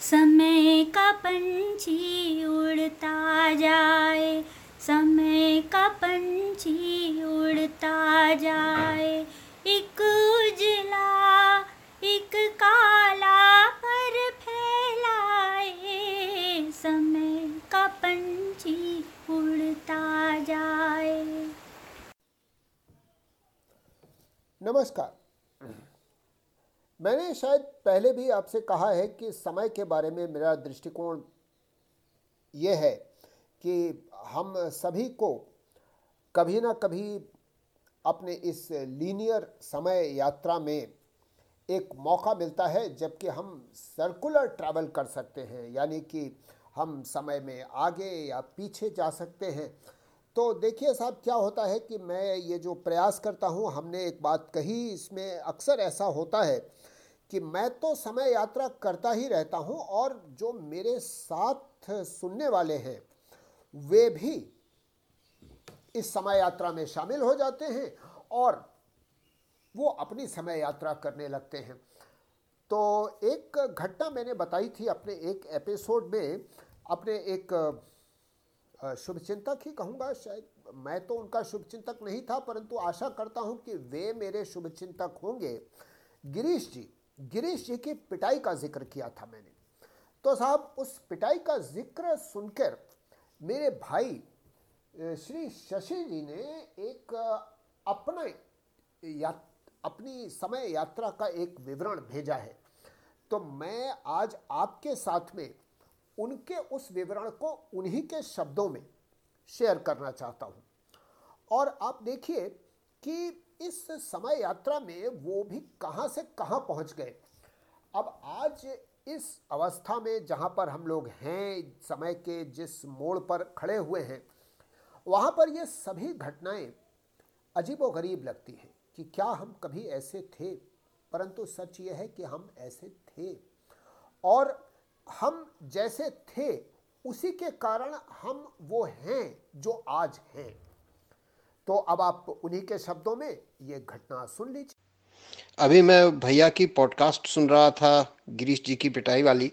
समय का पंछी उड़ता जाए, समय का पंछी उड़ता जाए। एक उजला, एक काला पर फैलाए, समय का पंछी उड़ता जाए। नमस्कार। मैंने शायद पहले भी आपसे कहा है कि समय के बारे में मेरा दृष्टिकोण ये है कि हम सभी को कभी ना कभी अपने इस लीनियर समय यात्रा में एक मौका मिलता है, जबकि हम सर्कुलर ट्रैवल कर सकते हैं, यानी कि हम समय में आगे या पीछे जा सकते हैं। तो देखिए साहब, क्या होता है कि मैं ये जो प्रयास करता हूँ, हमने एक बात कही, इसमें अक्सर ऐसा होता है कि मैं तो समय यात्रा करता ही रहता हूँ और जो मेरे साथ सुनने वाले हैं, वे भी इस समय यात्रा में शामिल हो जाते हैं और वो अपनी समय यात्रा करने लगते हैं। तो एक घटना मैंने बताई थी अपने एक एपिसोड में, अपने एक शुभचिंतक ही कहूँगा, शायद मैं तो उनका शुभचिंतक नहीं था, परंतु आशा करता हूँ कि वे मेरे शुभचिंतक होंगे। गिरीश जी गिरीश जी की पिटाई का ज़िक्र किया था मैंने। तो साहब, उस पिटाई का ज़िक्र सुनकर मेरे भाई श्री शशि जी ने एक अपना या, अपनी समय यात्रा का एक विवरण भेजा है। तो मैं आज आपके साथ में उनके उस विवरण को उन्हीं के शब्दों में शेयर करना चाहता हूँ। और आप देखिए कि इस समय यात्रा में वो भी कहाँ से कहाँ पहुँच गए? अब आज इस अवस्था में जहाँ पर हम लोग हैं, समय के जिस मोड़ पर खड़े हुए हैं, वहाँ पर ये सभी घटनाएँ अजीबोगरीब लगती हैं कि क्या हम कभी ऐसे थे? परंतु सच ये है कि हम ऐसे थे। और हम जैसे थे, उसी के कारण हम वो हैं जो आज हैं। तो अब आप उन्हीं के शब्दों में ये घटना सुन लीजिए। अभी मैं भैया की पॉडकास्ट सुन रहा था, गिरीश जी की पिटाई वाली।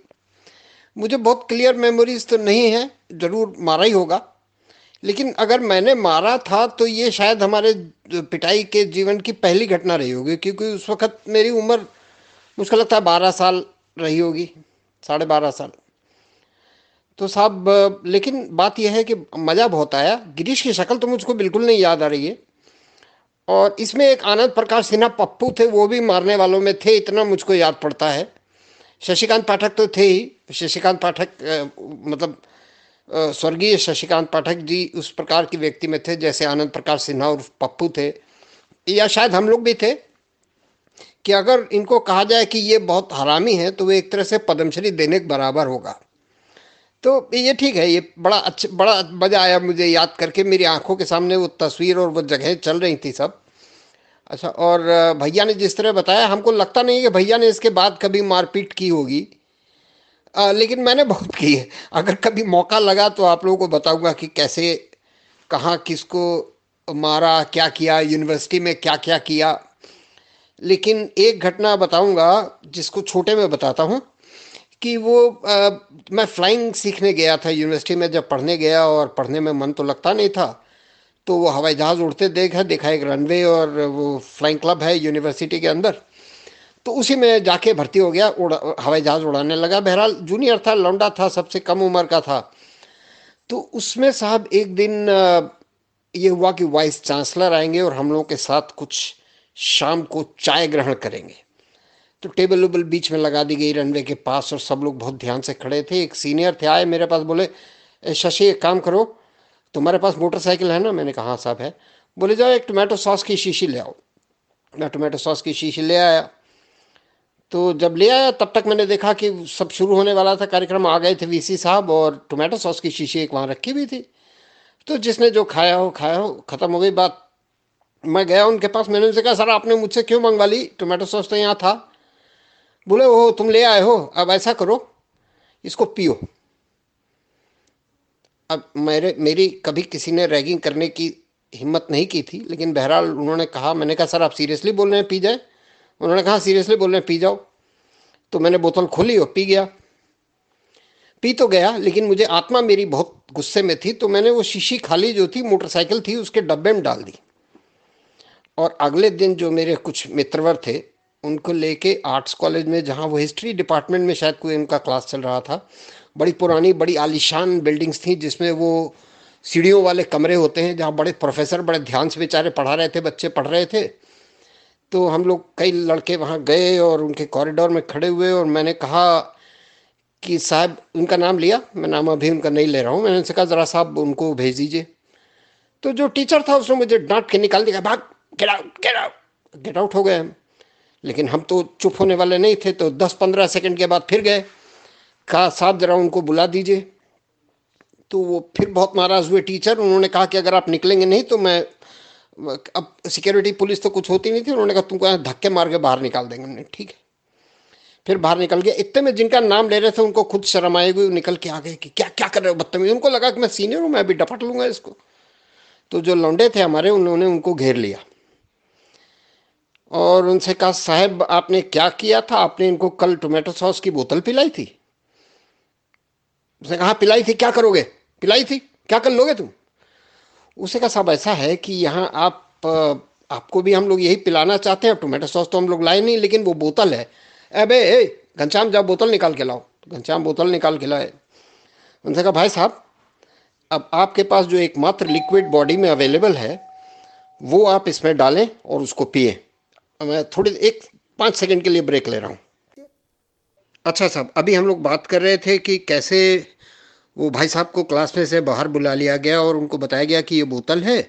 मुझे बहुत क्लियर मेमोरीज तो नहीं है, ज़रूर मारा ही होगा। लेकिन अगर मैंने मारा था तो ये शायद हमारे पिटाई के जीवन की पहली घटना रही होगी, क्योंकि उस वक्त मेरी उम्र, मुझको लगता है बारह साल रही होगी, साढ़े बारह साल। तो साहब, लेकिन बात यह है कि मज़ा बहुत आया। गिरीश की शक्ल तो मुझको बिल्कुल नहीं याद आ रही है। और इसमें एक आनंद प्रकाश सिन्हा पप्पू थे, वो भी मारने वालों में थे, इतना मुझको याद पड़ता है। शशिकांत पाठक तो थे ही। शशिकांत पाठक मतलब स्वर्गीय शशिकांत पाठक जी उस प्रकार के व्यक्ति में थे, जैसे आनंद प्रकाश सिन्हा और पप्पू थे। या शायद हम लोग भी थे। कि अगर इनको कहा जाए कि ये बहुत हरामी है तो वो एक तरह से पद्मश्री देने के बराबर होगा। तो ये ठीक है ये बड़ा अच्छा बड़ा मज़ा आया मुझे याद करके। मेरी आँखों के सामने वो तस्वीर और वो जगह चल रही थी सब। अच्छा और भैया ने जिस तरह बताया हमको लगता नहीं कि भैया ने इसके बाद कभी मारपीट की होगी। आ, लेकिन मैंने बहुत की है। अगर कभी मौका लगा तो आप लोगों को बताऊँगा कि कैसे कहाँ किसको मारा क्या किया यूनिवर्सिटी में क्या क्या किया। लेकिन एक घटना बताऊँगा जिसको छोटे में बताता हूँ। कि वो आ, मैं फ्लाइंग सीखने गया था यूनिवर्सिटी में जब पढ़ने गया और पढ़ने में मन तो लगता नहीं था तो वो हवाई जहाज़ उड़ते देखा देखा एक रनवे और वो फ्लाइंग क्लब है यूनिवर्सिटी के अंदर। तो उसी में जाके भर्ती हो गया उड़ा हवाई जहाज़ उड़ाने लगा। बहरहाल जूनियर था लौंडा था सबसे कम उम्र का था। तो उसमें साहब एक दिन ये हुआ कि वाइस चांसलर आएँगे और हम लोगों के साथ कुछ शाम को चाय ग्रहण करेंगे। तो टेबल वेबल बीच में लगा दी गई रनवे के पास और सब लोग बहुत ध्यान से खड़े थे। एक सीनियर थे, आए मेरे पास बोले शशि, एक काम करो, तुम्हारे पास मोटरसाइकिल है ना? मैंने कहा हाँ साहब है। बोले, जाओ, एक टोमेटो सॉस की शीशी ले आओ। मैं टोमेटो सॉस की शीशी ले आया। तो जब ले आया, तब तक मैंने देखा कि सब शुरू होने वाला था, कार्यक्रम आ गए थे वीसी साहब और टोमेटो सॉस की शीशी एक वहाँ रखी हुई थी। तो जिसने जो खाया हो खाया हो, ख़त्म हो गई बात। मैं गया उनके पास, मैंने उनसे कहा, सर, आपने मुझसे क्यों मंगवा ली? टोमेटो सॉस तो यहाँ था। बोले वो तुम ले आए हो, अब ऐसा करो, इसको पियो। अब मेरे, मेरी कभी किसी ने रैगिंग करने की हिम्मत नहीं की थी, लेकिन बहरहाल उन्होंने कहा, मैंने कहा, सर, आप सीरियसली बोल रहे हैं, पी जाए? उन्होंने कहा सीरियसली बोल रहे हैं, पी जाओ। तो मैंने बोतल खोली और पी गया। पी तो गया, लेकिन मुझे आत्मा मेरी बहुत गुस्से में थी तो मैंने वो शीशी खाली जो थी, मोटरसाइकिल थी, उसके डब्बे में डाल दी। और अगले दिन जो मेरे कुछ मित्रवर थे उनको लेके आर्ट्स कॉलेज में, जहाँ वो हिस्ट्री डिपार्टमेंट में शायद कोई उनका क्लास चल रहा था। बड़ी पुरानी, बड़ी आलिशान बिल्डिंग्स थी, जिसमें वो सीढ़ियों वाले कमरे होते हैं, जहाँ बड़े प्रोफेसर बड़े ध्यान से बेचारे पढ़ा रहे थे, बच्चे पढ़ रहे थे। तो हम लोग कई लड़के वहाँ गए और उनके कॉरिडोर में खड़े हुए और मैंने कहा कि, साहब, उनका नाम लिया? मैं नाम अभी उनका नहीं ले रहा हूँ। मैंने उनसे कहा, ज़रा साहब, उनको भेज दीजिए। तो जो टीचर था, उसने मुझे डांट के निकाल दिया, भाग get out get out get out हो गए हम। लेकिन हम तो चुप होने वाले नहीं थे तो दस पंद्रह सेकंड के बाद फिर गए। कहा, साहब, ज़रा उनको बुला दीजिए। तो वो फिर बहुत नाराज़ हुए। टीचर, उन्होंने कहा कि अगर आप निकलेंगे नहीं तो मैं, अब सिक्योरिटी पुलिस तो कुछ होती नहीं थी, उन्होंने कहा, तुमको धक्के मार के बाहर निकाल देंगे हमने। ठीक है। फिर बाहर निकल गया इतने में जिनका नाम ले रहे थे, उनको खुद शर्म आए हुए निकल के आ गए कि क्या क्या कर रहे हो, बदतमीज। उनको लगा कि मैं सीनियर हूँ, मैं अभी डपट लूँगा इसको। तो जो लौंडे थे हमारे, उन्होंने उनको घेर लिया। और उनसे कहा, साहब, आपने क्या किया था? आपने इनको कल टोमेटो सॉस की बोतल पिलाई थी? उसने कहा पिलाई थी। क्या करोगे? पिलाई थी? क्या कर लोगे तुम? उसे कहा, साहब, ऐसा है कि यहाँ आप, आपको भी हम लोग यही पिलाना चाहते हैं। टोमेटो सॉस तो हम लोग लाए नहीं, लेकिन वो बोतल है। अबे, ए घनश्याम, जाओ बोतल निकाल के लाओ। घनश्याम बोतल निकाल के लाए। उनसे कहा, भाई साहब, अब आपके पास जो एकमात्र लिक्विड बॉडी में अवेलेबल है, वो आप इसमें डालें और उसको पिए। मैं थोड़ी एक पाँच सेकंड के लिए ब्रेक ले रहा हूँ। अच्छा साहब, अभी हम लोग बात कर रहे थे कि कैसे वो भाई साहब को क्लास में से बाहर बुला लिया गया और उनको बताया गया कि ये बोतल है।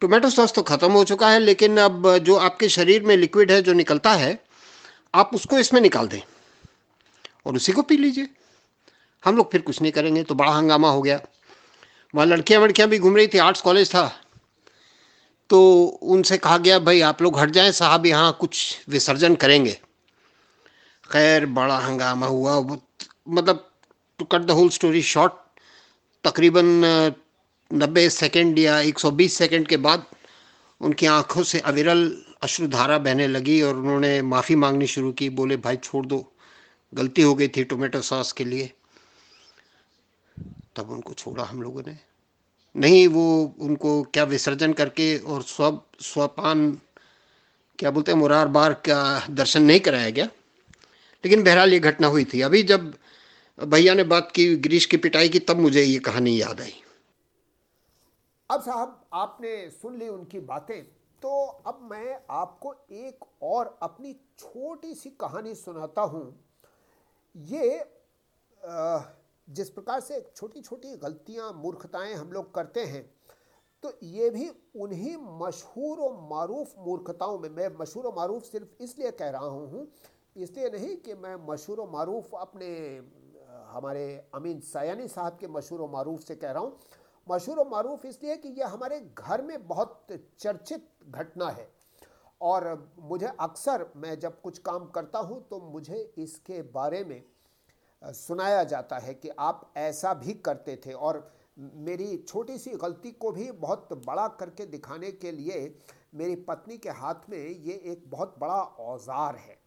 टोमेटो सॉस तो ख़त्म हो चुका है, लेकिन अब जो आपके शरीर में लिक्विड है, जो निकलता है, आप उसको इसमें निकाल दें और उसी को पी लीजिए। हम लोग फिर कुछ नहीं करेंगे तो बड़ा हंगामा हो गया। वहाँ लड़कियाँ वड़कियाँ भी घूम रही थी, आर्ट्स कॉलेज था। तो उनसे कहा गया, भाई, आप लोग हट जाएँ, साहब यहाँ कुछ विसर्जन करेंगे। खैर, बड़ा हंगामा हुआ। मतलब to cut the whole story short तकरीबन नब्बे सेकेंड या 120 सेकेंड के बाद उनकी आँखों से अविरल अश्रुधारा बहने लगी और उन्होंने माफ़ी मांगनी शुरू की। बोले, भाई, छोड़ दो, गलती हो गई थी टोमेटो सॉस के लिए। तब उनको छोड़ा हम लोगों ने। नहीं, वो उनको क्या विसर्जन करके और स्व स्वपान, क्या बोलते हैं, मुरार बार का दर्शन नहीं कराया गया। लेकिन बहरहाल ये घटना हुई थी। अभी जब भैया ने बात की, गिरीश की पिटाई की, तब मुझे ये कहानी याद आई। अब साहब, आपने सुन ली उनकी बातें तो अब मैं आपको एक और अपनी छोटी सी कहानी सुनाता हूँ। ये जिस प्रकार से छोटी छोटी गलतियाँ, मूर्खताएँ हम लोग करते हैं तो ये भी उन्हीं मशहूर और मरूफ मूर्खताओं में, मैं मशहूर और मरूफ सिर्फ़ इसलिए कह रहा हूँ, इसलिए नहीं कि मैं मशहूर मरूफ अपने, हमारे अमीन सयानी साहब के मशहूर मरूफ से कह रहा हूँ। मशहूर मरूफ इसलिए कि यह हमारे घर में बहुत चर्चित घटना है। और मुझे अक्सर मैं जब कुछ काम करता हूँ तो मुझे इसके बारे में सुनाया जाता है कि आप ऐसा भी करते थे। और मेरी छोटी सी गलती को भी बहुत बड़ा करके दिखाने के लिए मेरी पत्नी के हाथ में ये एक बहुत बड़ा औज़ार है।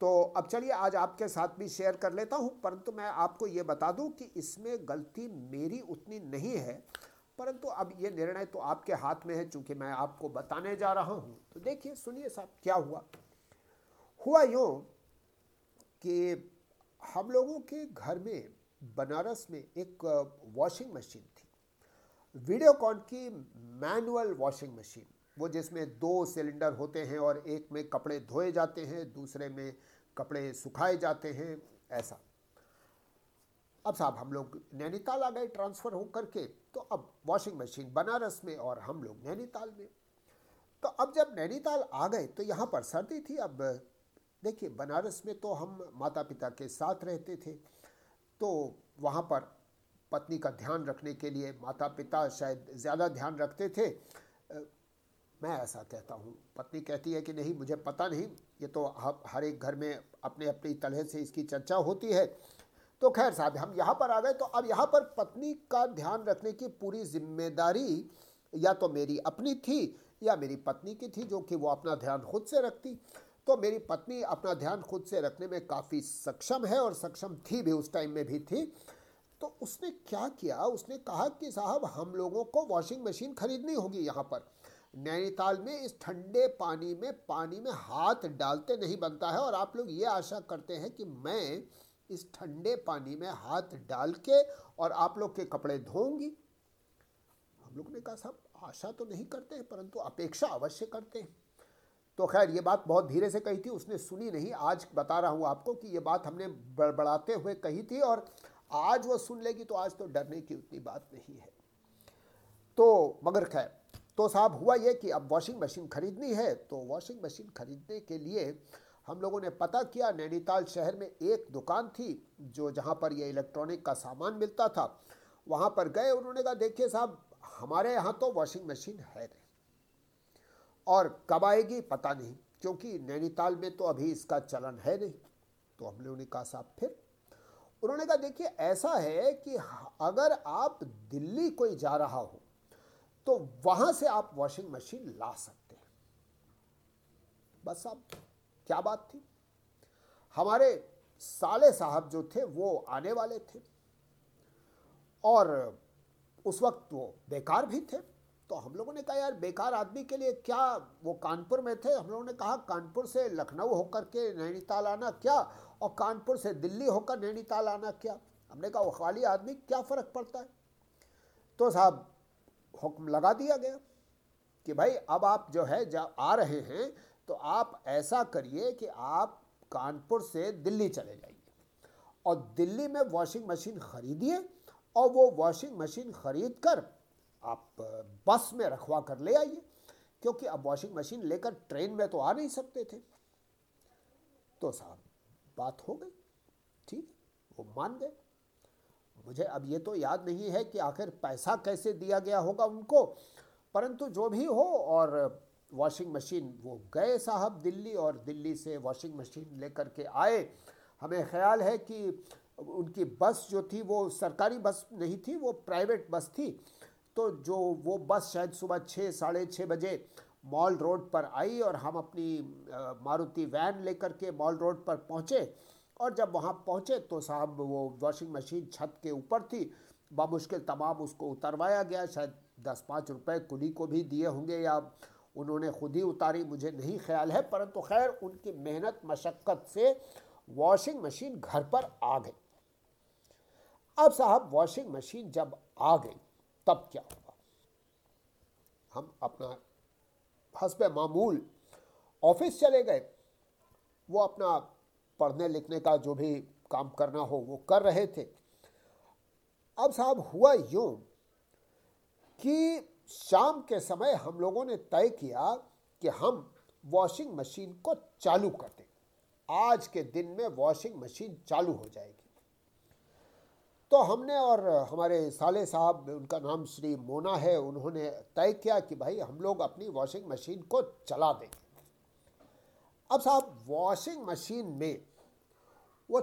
तो अब चलिए आज आपके साथ भी शेयर कर लेता हूँ, परंतु मैं आपको ये बता दूँ कि इसमें गलती मेरी उतनी नहीं है। परंतु अब ये निर्णय तो आपके हाथ में है, चूँकि मैं आपको बताने जा रहा हूँ। तो देखिए, सुनिए साहब, क्या हुआ? हुआ यूँ कि हम लोगों के घर में, बनारस में एक वॉशिंग मशीन थी। वीडियोकॉन की मैनुअल वॉशिंग मशीन वो जिसमें दो सिलेंडर होते हैं और एक में कपड़े धोए जाते हैं, दूसरे में कपड़े सुखाए जाते हैं, ऐसा। अब साहब, हम लोग नैनीताल आ गए ट्रांसफ़र हो करके तो अब वॉशिंग मशीन बनारस में और हम लोग नैनीताल में। तो अब जब नैनीताल आ गए तो यहाँ पर सर्दी थी, अब देखिए, बनारस में तो हम माता पिता के साथ रहते थे तो वहाँ पर पत्नी का ध्यान रखने के लिए माता पिता शायद ज़्यादा ध्यान रखते थे। मैं ऐसा कहता हूँ। पत्नी कहती है कि नहीं, मुझे पता नहीं, ये तो हर एक घर में अपने अपनी तरह से इसकी चर्चा होती है। तो खैर साहब, हम यहाँ पर आ गए तो अब यहाँ पर पत्नी का ध्यान रखने की पूरी ज़िम्मेदारी या तो मेरी अपनी थी या मेरी पत्नी की थी, जो कि वो अपना ध्यान खुद से रखती। तो मेरी पत्नी अपना ध्यान खुद से रखने में काफ़ी सक्षम है और सक्षम थी भी उस टाइम में भी थी। तो उसने क्या किया? उसने कहा कि, साहब, हम लोगों को वॉशिंग मशीन खरीदनी होगी यहाँ पर। नैनीताल में इस ठंडे पानी में पानी में हाथ डालते नहीं बनता है और आप लोग ये आशा करते हैं कि मैं इस ठंडे पानी में हाथ डाल के और आप लोग के कपड़े धोऊँगी? हम लोग ने कहा, साहब, आशा तो नहीं करते हैं, परंतु अपेक्षा अवश्य करते हैं। तो खैर, ये बात बहुत धीरे से कही थी, उसने सुनी नहीं। आज बता रहा हूँ आपको कि ये बात हमने बड़बड़ाते हुए कही थी और आज वो सुन लेगी तो आज तो डरने की उतनी बात नहीं है। तो मगर खैर तो साहब, हुआ ये कि अब वॉशिंग मशीन खरीदनी है तो वॉशिंग मशीन खरीदने के लिए हम लोगों ने पता किया, नैनीताल शहर में एक दुकान थी जो जहाँ पर ये इलेक्ट्रॉनिक का सामान मिलता था, वहाँ पर गए, उन्होंने कहा, देखिए साहब, हमारे यहाँ तो वॉशिंग मशीन है नहीं। और कब आएगी पता नहीं, क्योंकि नैनीताल में तो अभी इसका चलन है नहीं। तो हम लोगों ने कहा, साहब, फिर? उन्होंने कहा, देखिए, ऐसा है कि अगर आप दिल्ली कोई जा रहा हो तो वहाँ से आप वॉशिंग मशीन ला सकते हैं। बस साहब, क्या बात थी? हमारे साले साहब जो थे, वो आने वाले थे। और उस वक्त वो बेकार भी थे। तो हम लोगों ने कहा, यार, बेकार आदमी के लिए क्या वो कानपुर में थे? हम लोगों ने कहा, कानपुर से लखनऊ होकर के नैनीताल आना क्या? और कानपुर से दिल्ली होकर नैनीताल आना क्या? हमने कहा, वो खाली आदमी, क्या फ़र्क पड़ता है? तो साहब, हुक्म लगा दिया गया कि भाई, अब आप जो है जब आ रहे हैं तो आप ऐसा करिए कि आप कानपुर से दिल्ली चले जाइए। और दिल्ली में वॉशिंग मशीन खरीदिए, और वो वॉशिंग मशीन खरीद कर आप बस में रखवा कर ले आइए, क्योंकि अब वॉशिंग मशीन लेकर ट्रेन में तो आ नहीं सकते थे। तो साहब, बात हो गई। ठीक वो मान गए। मुझे अब ये तो याद नहीं है कि आखिर पैसा कैसे दिया गया होगा उनको, परंतु जो भी हो और वॉशिंग मशीन वो गए साहब दिल्ली और दिल्ली से वॉशिंग मशीन लेकर के आए। हमें ख्याल है कि उनकी बस जो थी, वो सरकारी बस नहीं थी, वो प्राइवेट बस थी। तो जो वो बस शायद सुबह छः, साढ़े छः बजे मॉल रोड पर आई और हम अपनी मारुति वैन लेकर के मॉल रोड पर पहुँचे और जब वहाँ पहुँचे तो साहब वो वॉशिंग मशीन छत के ऊपर थी। बामुश्किल तमाम उसको उतरवाया गया, शायद दस पाँच रुपए कुली को भी दिए होंगे या उन्होंने खुद ही उतारी, मुझे नहीं ख्याल है, परंतु खैर उनकी मेहनत, मशक्क़त से वॉशिंग मशीन घर पर आ गई। अब साहब वॉशिंग मशीन जब आ गई तब क्या होगा? हम अपना हसब मामूल ऑफ़िस चले गए। वो अपना पढ़ने लिखने का जो भी काम करना हो, वो कर रहे थे। अब साहब हुआ यूँ कि शाम के समय हम लोगों ने तय किया कि हम वॉशिंग मशीन को चालू कर दें आज के दिन में वॉशिंग मशीन चालू हो जाएगी। तो हमने और हमारे साले साहब, उनका नाम श्री मोना है, उन्होंने तय किया कि भाई हम लोग अपनी वॉशिंग मशीन को चला देंगे। अब साहब वॉशिंग मशीन में वो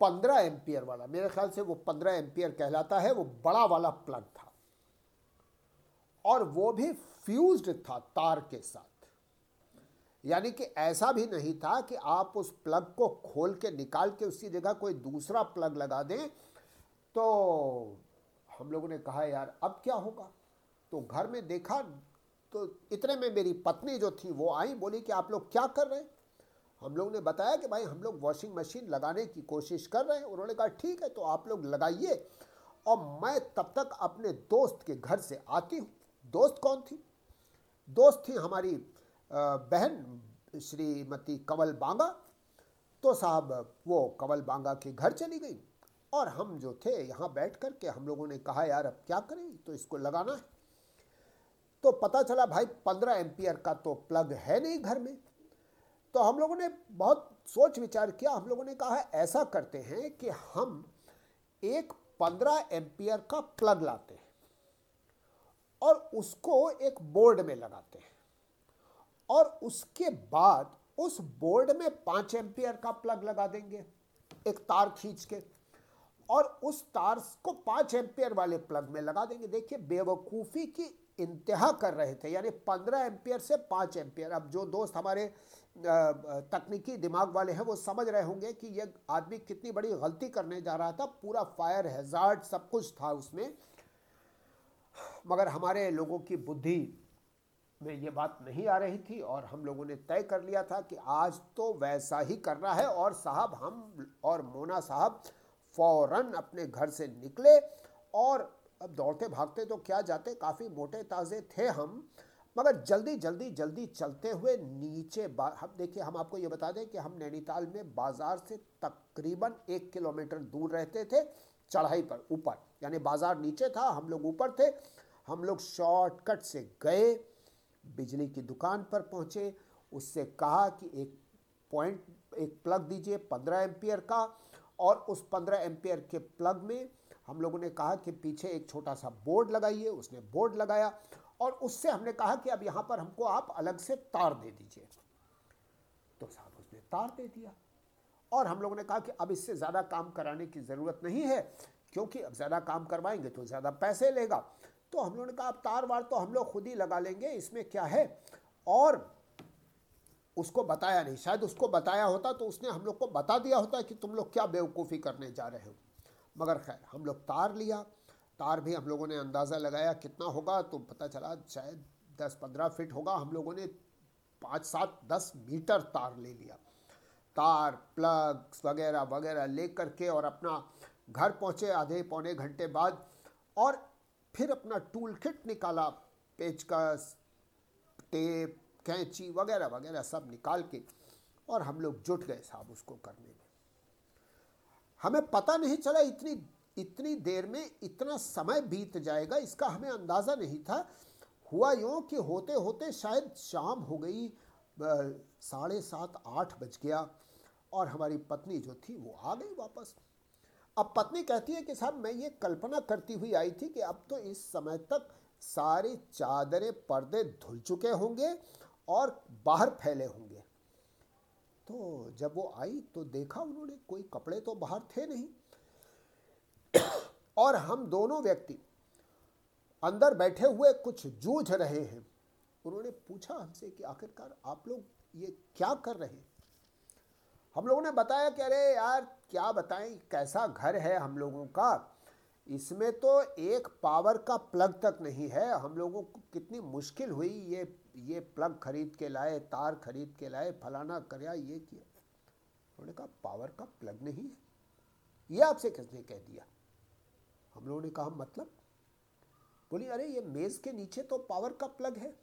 पंद्रह एम्पियर वाला, मेरे ख्याल से वो पंद्रह एम्पियर कहलाता है, वो बड़ा वाला प्लग था। और वो भी फ्यूज्ड था तार के साथ। यानी कि ऐसा भी नहीं था कि आप उस प्लग को खोल के निकाल के उसकी जगह कोई दूसरा प्लग लगा दें तो हम लोगों ने कहा, यार, अब क्या होगा? तो घर में देखा तो इतने में मेरी पत्नी जो थी, वो आई, बोली कि आप लोग क्या कर रहे हैं? हम लोग ने बताया कि भाई, हम लोग वॉशिंग मशीन लगाने की कोशिश कर रहे हैं। उन्होंने कहा, ठीक है तो आप लोग लगाइए। और मैं तब तक अपने दोस्त के घर से आती हूँ। दोस्त कौन थी? दोस्त थी हमारी बहन, श्रीमती कंवल बांगा। तो साहब, वो कंवल बांगा के घर चली गई। और हम जो थे, यहाँ बैठ कर के हम लोगों ने कहा, यार, अब क्या करें? तो इसको लगाना है। तो पता चला, भाई, पंद्रह एम्पियर का तो प्लग है नहीं घर में। तो हम लोगों ने बहुत सोच विचार किया। हम लोगों ने कहा, ऐसा करते हैं कि हम एक पंद्रह एम्पियर का प्लग लाते हैं और उसको एक बोर्ड में लगाते हैं और उसके बाद उस बोर्ड में पाँच एम्पियर का प्लग लगा देंगे, एक तार खींच के। और उस तार को पाँच एम्पियर वाले प्लग में लगा देंगे। देखिए, बेवकूफ़ी की इंतहा कर रहे थे, यानी पंद्रह एम्पियर से पाँच एम्पियर। अब जो दोस्त हमारे तकनीकी दिमाग वाले हैं, वो समझ रहे होंगे कि ये आदमी कितनी बड़ी गलती करने जा रहा था। पूरा फायर हेजार्ड सब कुछ था उसमें। मगर हमारे लोगों की बुद्धि में ये बात नहीं आ रही थी और हम लोगों ने तय कर लिया था कि आज तो वैसा ही करना है और साहब, हम और मोना साहब फ़ौरन अपने घर से निकले और अब दौड़ते भागते तो क्या जाते, काफ़ी मोटे ताज़े थे हम, मगर जल्दी जल्दी जल्दी चलते हुए नीचे हम देखिए, हम आपको ये बता दें कि हम नैनीताल में बाज़ार से तकरीबन एक किलोमीटर दूर रहते थे, चढ़ाई पर, ऊपर, यानी बाज़ार नीचे था, हम लोग ऊपर थे, हम लोग शॉर्टकट से गए, बिजली की दुकान पर पहुँचे, उससे कहा कि एक पॉइंट, एक प्लग दीजिए, पंद्रह एम्पियर का और उस पंद्रह एम्पियर के प्लग में हम लोगों ने कहा कि पीछे एक छोटा सा बोर्ड लगाइए, उसने बोर्ड लगाया और उससे हमने कहा कि अब यहाँ पर हमको आप अलग से तार दे दीजिए। तो साहब उसने तार दे दिया और हम लोगों ने कहा कि अब इससे ज़्यादा काम कराने की ज़रूरत नहीं है, क्योंकि अब ज़्यादा काम करवाएँगे तो ज़्यादा पैसे लेगा। तो हम लोगों ने कहा, अब तार वार तो हम लोग खुद ही लगा लेंगे, इसमें क्या है? और उसको बताया नहीं। शायद उसको बताया होता तो उसने हम लोग को बता दिया होता कि तुम लोग क्या बेवकूफ़ी करने जा रहे हो। मगर खैर, हम लोग तार लिया। तार भी हम लोगों ने अंदाज़ा लगाया कितना होगा तो पता चला शायद दस पंद्रह फिट होगा। हम लोगों ने पाँच सात दस मीटर तार ले लिया। तार, प्लग्स वगैरह वगैरह ले करके और अपना घर पहुँचे आधे पौने घंटे बाद और फिर अपना टूल किट निकाला। पेचकस, टेप कैंची वगैरह वगैरह सब निकाल के और हम लोग जुट गए साहब उसको करने में। हमें पता नहीं चला इतनी इतनी देर में इतना समय बीत जाएगा, इसका हमें अंदाज़ा नहीं था। हुआ यूँ कि होते होते शायद शाम हो गई साढ़े सात, आठ बज गया और हमारी पत्नी जो थी वो आ गई वापस। अब पत्नी कहती है कि साहब मैं ये कल्पना करती हुई आई थी कि अब तो इस समय तक सारी चादरें, पर्दे धुल चुके होंगे और बाहर फैले होंगे। तो जब वो आई तो देखा उन्होंने कोई कपड़े तो बाहर थे नहीं। और हम दोनों व्यक्ति अंदर बैठे हुए कुछ जूझ रहे हैं। उन्होंने पूछा हमसे कि आखिरकार आप लोग ये क्या कर रहे हैं? हम लोगों ने बताया कि अरे यार, क्या बताएँ, कैसा घर है हम लोगों का? इसमें तो एक पावर का प्लग तक नहीं है। हम लोगों को कितनी मुश्किल हुई ये ये प्लग खरीद के लाए, तार खरीद के लाए, फलाना करया ये किया। उन्होंने कहा पावर का प्लग नहीं है। ये आपसे किसने कह दिया? हम लोगों ने कहा मतलब? बोली, अरे, ये मेज़ के नीचे तो पावर का प्लग है।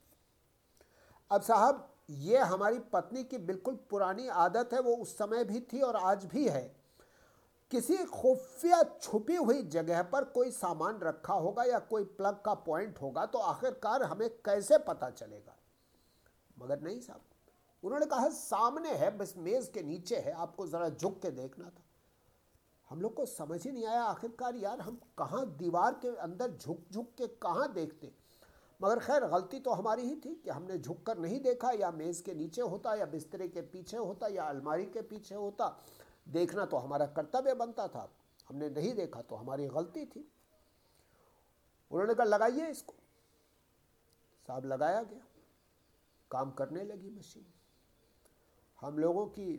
अब साहब, ये हमारी पत्नी की बिल्कुल पुरानी आदत है, वो उस समय भी थी और आज भी है। किसी खुफिया छुपी हुई जगह पर कोई सामान रखा होगा या कोई प्लग का पॉइंट होगा तो आखिरकार हमें कैसे पता चलेगा? मगर नहीं साहब। उन्होंने कहा, सामने है, बस मेज़ के नीचे है, आपको ज़रा झुक के देखना था। हम लोग को समझ ही नहीं आया आखिरकार, यार, हम कहाँ दीवार के अंदर झुक झुक के कहाँ देखते? मगर खैर, गलती तो हमारी ही थी कि हमने झुक कर नहीं देखा, या मेज़ के नीचे होता, या बिस्तरे के पीछे होता, या अलमारी के पीछे होता। देखना तो हमारा कर्तव्य बनता था। हमने नहीं देखा तो हमारी गलती थी। उन्होंने कहा, लगाइए इसको। साहब लगाया गया। काम करने लगी मशीन। हम लोगों की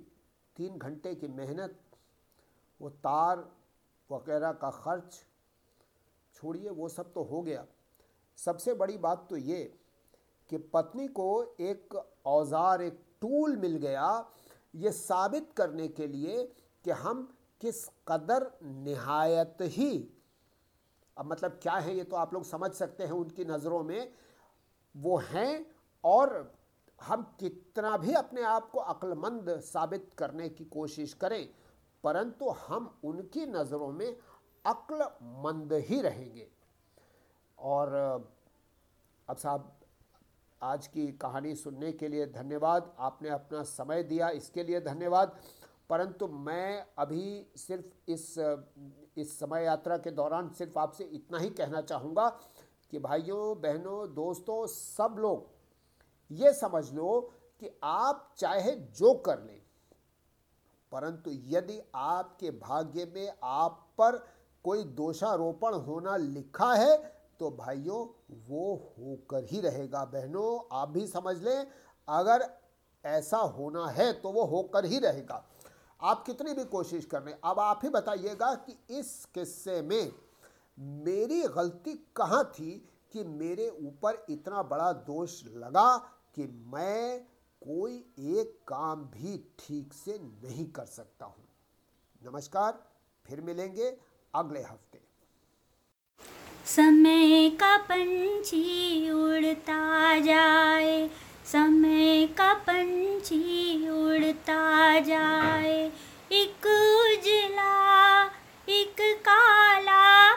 तीन घंटे की मेहनत, वो तार वगैरह का खर्च छोड़िए, वो सब तो हो गया। सबसे बड़ी बात तो ये कि पत्नी को एक औज़ार, एक टूल मिल गया, ये साबित करने के लिए कि हम किस कदर नहायत ही, अब मतलब क्या है ये तो आप लोग समझ सकते हैं उनकी नज़रों में, वो हैं और हम कितना भी अपने आप को अक्लमंद साबित करने की कोशिश करें, परंतु हम उनकी नज़रों में अक्लमंद ही रहेंगे। और, अब साहब, आज की कहानी सुनने के लिए धन्यवाद। आपने अपना समय दिया, इसके लिए धन्यवाद। परंतु मैं अभी सिर्फ़ इस इस समय यात्रा के दौरान सिर्फ़ आपसे इतना ही कहना चाहूँगा कि भाइयों, बहनों, दोस्तों, सब लोग ये समझ लो कि आप चाहे जो कर लें, परंतु यदि आपके भाग्य में आप पर कोई दोषारोपण होना लिखा है तो भाइयों, वो होकर ही रहेगा। बहनों, आप भी समझ लें, अगर ऐसा होना है तो वो होकर ही रहेगा। आप कितनी भी कोशिश कर रहे अब आप ही बताइएगा कि इस किस्से में मेरी गलती कहाँ थी कि मेरे ऊपर इतना बड़ा दोष लगा कि मैं कोई एक काम भी ठीक से नहीं कर सकता हूँ। नमस्कार, फिर मिलेंगे अगले हफ़्ते। समय का पंछी उड़ता जाए समय का पंछी उड़ता जाए। एक उजला एक काला